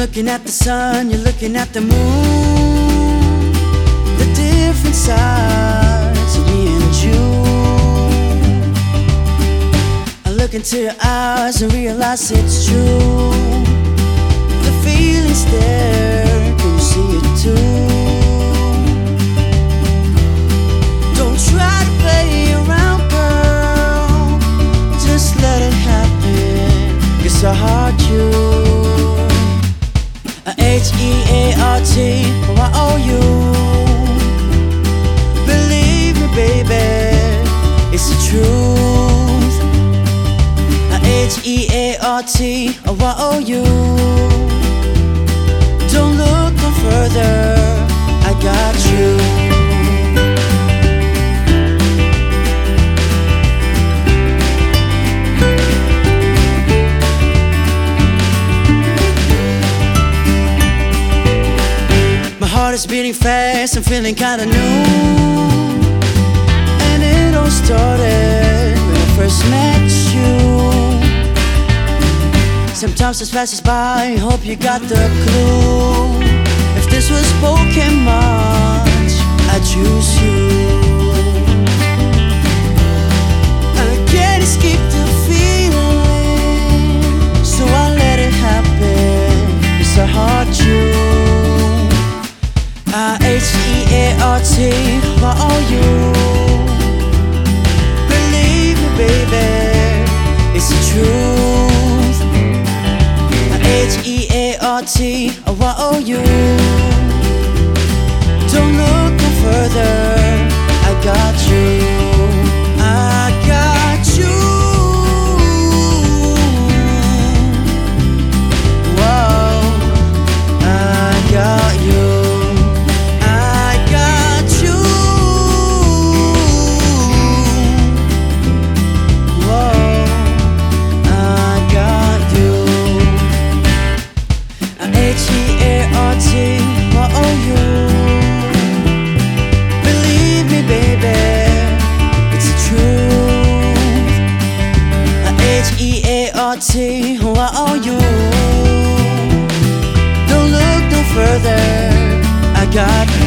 looking at the sun, you're looking at the moon. The different sides of me and you. I look into your eyes and realize it's true. H E A R T, oh, I owe you. Believe me, baby, it's the truth. H My heart is beating fast, I'm feeling kinda new. And it all started when I first met you. Sometimes this passes by, hope you got the clue. If this was Pokemon, I'd choose A T, what are you? Don't look no further, I got.